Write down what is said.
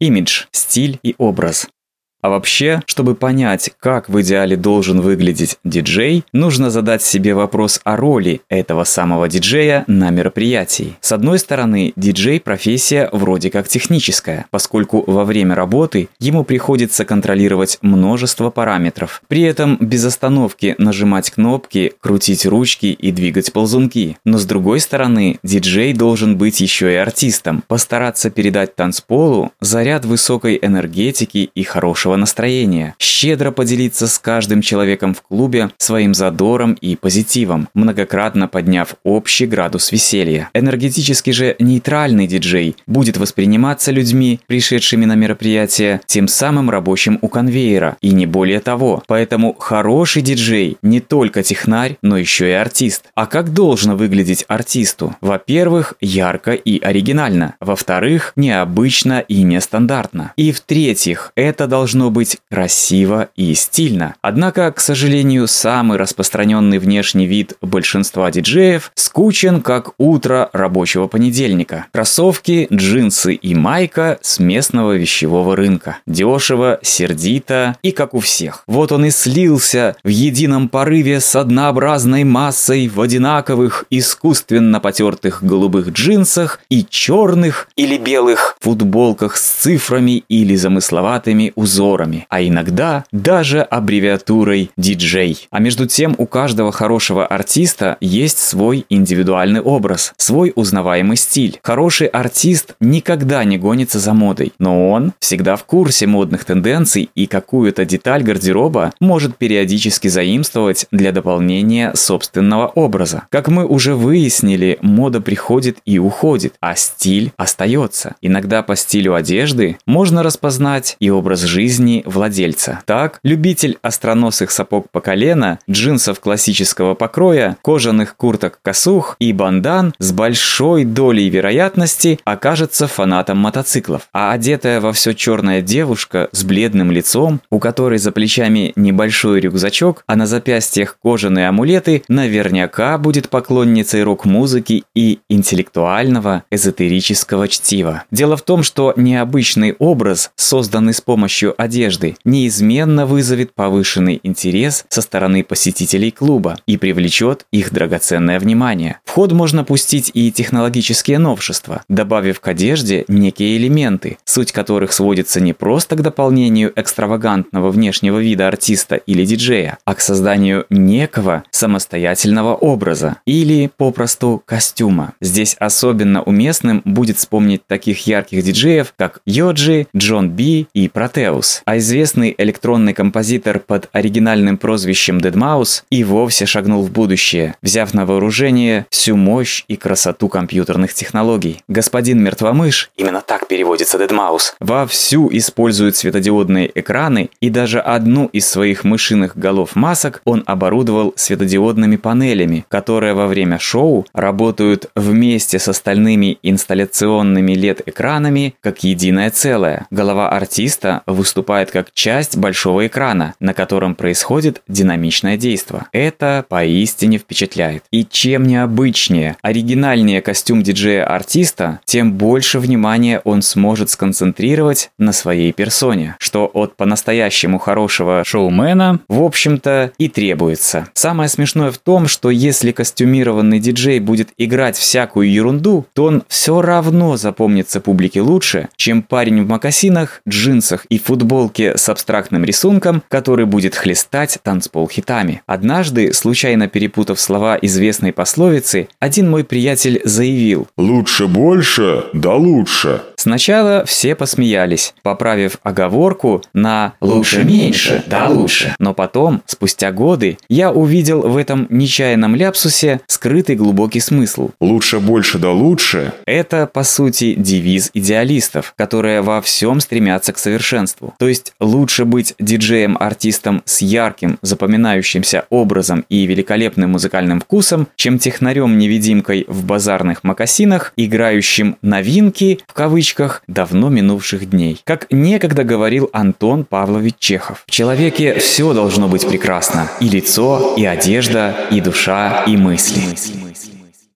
Имидж, стиль и образ. А вообще, чтобы понять, как в идеале должен выглядеть диджей, нужно задать себе вопрос о роли этого самого диджея на мероприятии. С одной стороны, диджей – профессия вроде как техническая, поскольку во время работы ему приходится контролировать множество параметров. При этом без остановки нажимать кнопки, крутить ручки и двигать ползунки. Но с другой стороны, диджей должен быть еще и артистом, постараться передать танцполу заряд высокой энергетики и хорошего хорошего настроения, щедро поделиться с каждым человеком в клубе своим задором и позитивом, многократно подняв общий градус веселья. Энергетически же нейтральный диджей будет восприниматься людьми, пришедшими на мероприятие, тем самым рабочим у конвейера, и не более того. Поэтому хороший диджей не только технарь, но еще и артист. А как должно выглядеть артисту? Во-первых, ярко и оригинально. Во-вторых, необычно и нестандартно. И в-третьих, это должно должно быть красиво и стильно. Однако, к сожалению, самый распространенный внешний вид большинства диджеев скучен, как утро рабочего понедельника. Кроссовки, джинсы и майка с местного вещевого рынка. Дешево, сердито и как у всех. Вот он и слился в едином порыве с однообразной массой в одинаковых, искусственно потертых голубых джинсах и черных или белых футболках с цифрами или замысловатыми узорами узорами, а иногда даже аббревиатурой DJ. А между тем у каждого хорошего артиста есть свой индивидуальный образ, свой узнаваемый стиль. Хороший артист никогда не гонится за модой, но он всегда в курсе модных тенденций и какую-то деталь гардероба может периодически заимствовать для дополнения собственного образа. Как мы уже выяснили, мода приходит и уходит, а стиль остается. Иногда по стилю одежды можно распознать и образ жизни, жизни владельца. Так, любитель остроносых сапог по колено, джинсов классического покроя, кожаных курток-косух и бандан с большой долей вероятности окажется фанатом мотоциклов. А одетая во все черная девушка с бледным лицом, у которой за плечами небольшой рюкзачок, а на запястьях кожаные амулеты, наверняка будет поклонницей рок-музыки и интеллектуального эзотерического чтива. Дело в том, что необычный образ, созданный с помощью одежды неизменно вызовет повышенный интерес со стороны посетителей клуба и привлечет их драгоценное внимание. В ход можно пустить и технологические новшества, добавив к одежде некие элементы, суть которых сводится не просто к дополнению экстравагантного внешнего вида артиста или диджея, а к созданию некого самостоятельного образа или попросту костюма. Здесь особенно уместным будет вспомнить таких ярких диджеев, как Йоджи, Джон Би и Протеус а известный электронный композитор под оригинальным прозвищем Deadmau5 и вовсе шагнул в будущее, взяв на вооружение всю мощь и красоту компьютерных технологий. Господин Мертвомыш, именно так переводится Deadmau5, вовсю использует светодиодные экраны и даже одну из своих мышиных голов масок он оборудовал светодиодными панелями, которые во время шоу работают вместе с остальными инсталляционными LED-экранами как единое целое. Голова артиста выступает выступает как часть большого экрана, на котором происходит динамичное действие. Это поистине впечатляет. И чем необычнее, оригинальнее костюм диджея-артиста, тем больше внимания он сможет сконцентрировать на своей персоне, что от по-настоящему хорошего шоумена, в общем-то, и требуется. Самое смешное в том, что если костюмированный диджей будет играть всякую ерунду, то он все равно запомнится публике лучше, чем парень в мокасинах, джинсах и футболке футболке с абстрактным рисунком, который будет хлестать танцпол хитами. Однажды, случайно перепутав слова известной пословицы, один мой приятель заявил «Лучше больше, да лучше». Сначала все посмеялись, поправив оговорку на «лучше меньше, да лучше». Но потом, спустя годы, я увидел в этом нечаянном ляпсусе скрытый глубокий смысл. «Лучше больше, да лучше» – это, по сути, девиз идеалистов, которые во всем стремятся к совершенству. То есть лучше быть диджеем-артистом с ярким, запоминающимся образом и великолепным музыкальным вкусом, чем технарем-невидимкой в базарных макасинах, играющим «новинки» в кавычках давно минувших дней. Как некогда говорил Антон Павлович Чехов, в человеке все должно быть прекрасно. И лицо, и одежда, и душа, и мысли.